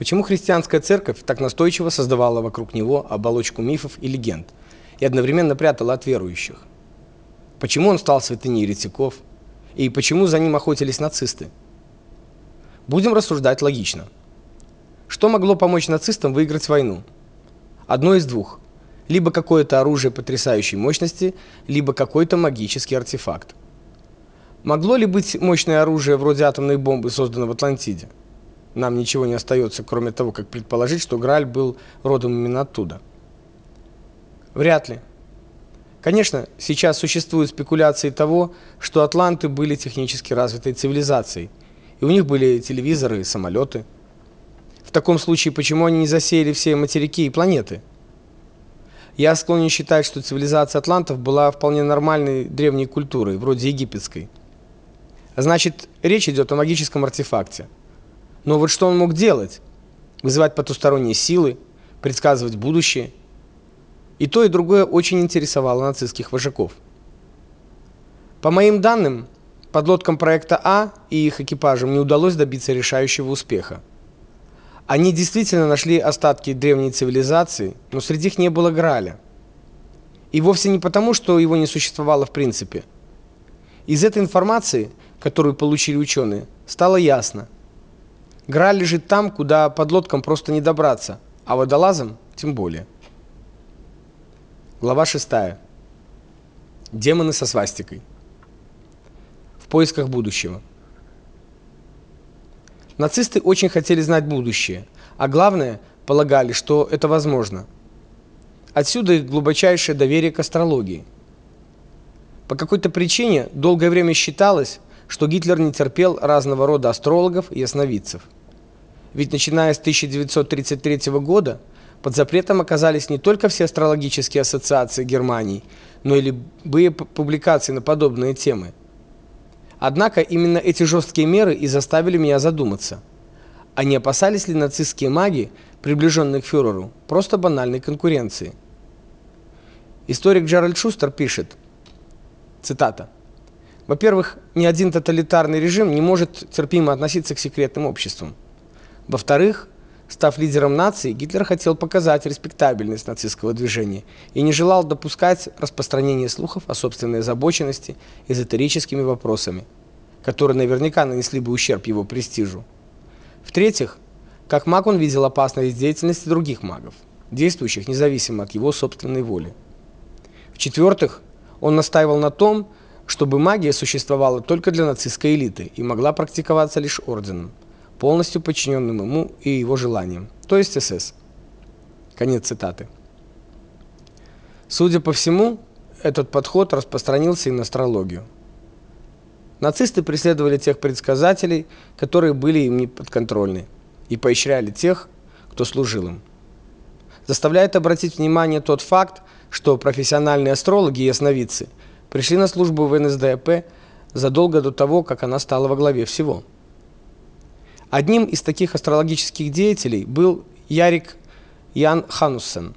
Почему христианская церковь так настойчиво создавала вокруг него оболочку мифов и легенд и одновременно прятала от верующих? Почему он стал святыней еретиков? И почему за ним охотились нацисты? Будем рассуждать логично. Что могло помочь нацистам выиграть войну? Одно из двух: либо какое-то оружие потрясающей мощности, либо какой-то магический артефакт. Могло ли быть мощное оружие вроде атомной бомбы, созданной в Атлантиде? Нам ничего не остается, кроме того, как предположить, что Грааль был родом именно оттуда. Вряд ли. Конечно, сейчас существуют спекуляции того, что атланты были технически развитой цивилизацией, и у них были телевизоры и самолеты. В таком случае, почему они не засеяли все материки и планеты? Я склонен считать, что цивилизация атлантов была вполне нормальной древней культурой, вроде египетской. Значит, речь идет о магическом артефакте. Но вот что он мог делать? Вызывать потусторонние силы, предсказывать будущее. И то, и другое очень интересовало нацистских вожаков. По моим данным, подлодкам проекта А и их экипажам не удалось добиться решающего успеха. Они действительно нашли остатки древней цивилизации, но среди них не было Грааля. И вовсе не потому, что его не существовало в принципе. Из этой информации, которую получили ученые, стало ясно – Грааль лежит там, куда подлодкам просто не добраться, а водолазам тем более. Глава 6. Демоны со свастикой. В поисках будущего. Нацисты очень хотели знать будущее, а главное, полагали, что это возможно. Отсюда их глубочайшее доверие к астрологии. По какой-то причине долгое время считалось, что Гитлер не терпел разного рода астрологов и ясновидцев. Ведь начиная с 1933 года под запретом оказались не только все астрологические ассоциации Германии, но и любые публикации на подобные темы. Однако именно эти жесткие меры и заставили меня задуматься. А не опасались ли нацистские маги, приближенные к фюреру, просто банальной конкуренции? Историк Джеральд Шустер пишет, цитата, «Во-первых, ни один тоталитарный режим не может терпимо относиться к секретным обществам. Во-вторых, став лидером нации, Гитлер хотел показать респектабельность нацистского движения и не желал допускать распространения слухов о собственной озабоченности эзотерическими вопросами, которые наверняка нанесли бы ущерб его престижу. В-третьих, как маг он видел опасность деятельности других магов, действующих независимо от его собственной воли. В-четвертых, он настаивал на том, чтобы магия существовала только для нацистской элиты и могла практиковаться лишь орденом полностью подчиненным ему и его желаниям, то есть СС. Конец цитаты. Судя по всему, этот подход распространился и на астрологию. Нацисты преследовали тех предсказателей, которые были им не подконтрольны, и поощряли тех, кто служил им. Заставляет обратить внимание тот факт, что профессиональные астрологи и ясновидцы пришли на службу в НСДАП задолго до того, как она стала во главе всего. Одним из таких астрологических деятелей был Ярик Ян Хануссен.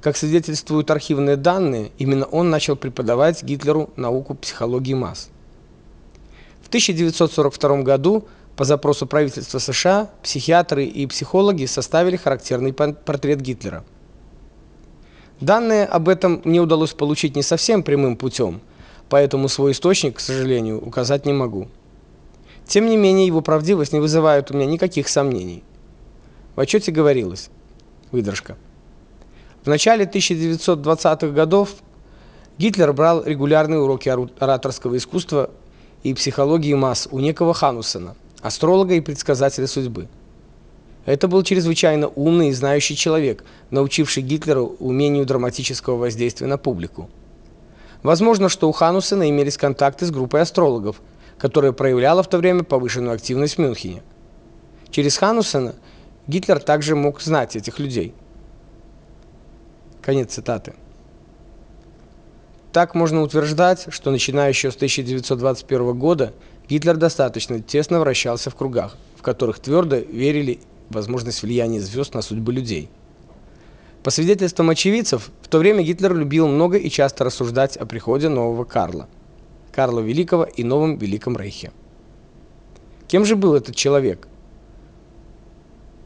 Как свидетельствуют архивные данные, именно он начал преподавать Гитлеру науку психологии масс. В 1942 году по запросу правительства США психиатры и психологи составили характерный портрет Гитлера. Данные об этом мне удалось получить не совсем прямым путем, поэтому свой источник, к сожалению, указать не могу. Тем не менее, его правдивость не вызывает у меня никаких сомнений. В отчете говорилось: выдержка. В начале 1920-х годов Гитлер брал регулярные уроки ораторского искусства и психологии масс у некого Ханусена, астролога и предсказателя судьбы. Это был чрезвычайно умный и знающий человек, научивший Гитлера умению драматического воздействия на публику. Возможно, что у Ханусена имелись контакты с группой астрологов, которая проявляла в то время повышенную активность в Мюнхене. Через Ханусена Гитлер также мог знать этих людей. Конец цитаты. Так можно утверждать, что начиная еще с 1921 года Гитлер достаточно тесно вращался в кругах, в которых твердо верили в возможность влияния звезд на судьбы людей. По свидетельствам очевидцев, в то время Гитлер любил много и часто рассуждать о приходе нового Карла – Карла Великого и новом Великом Рейхе. Кем же был этот человек?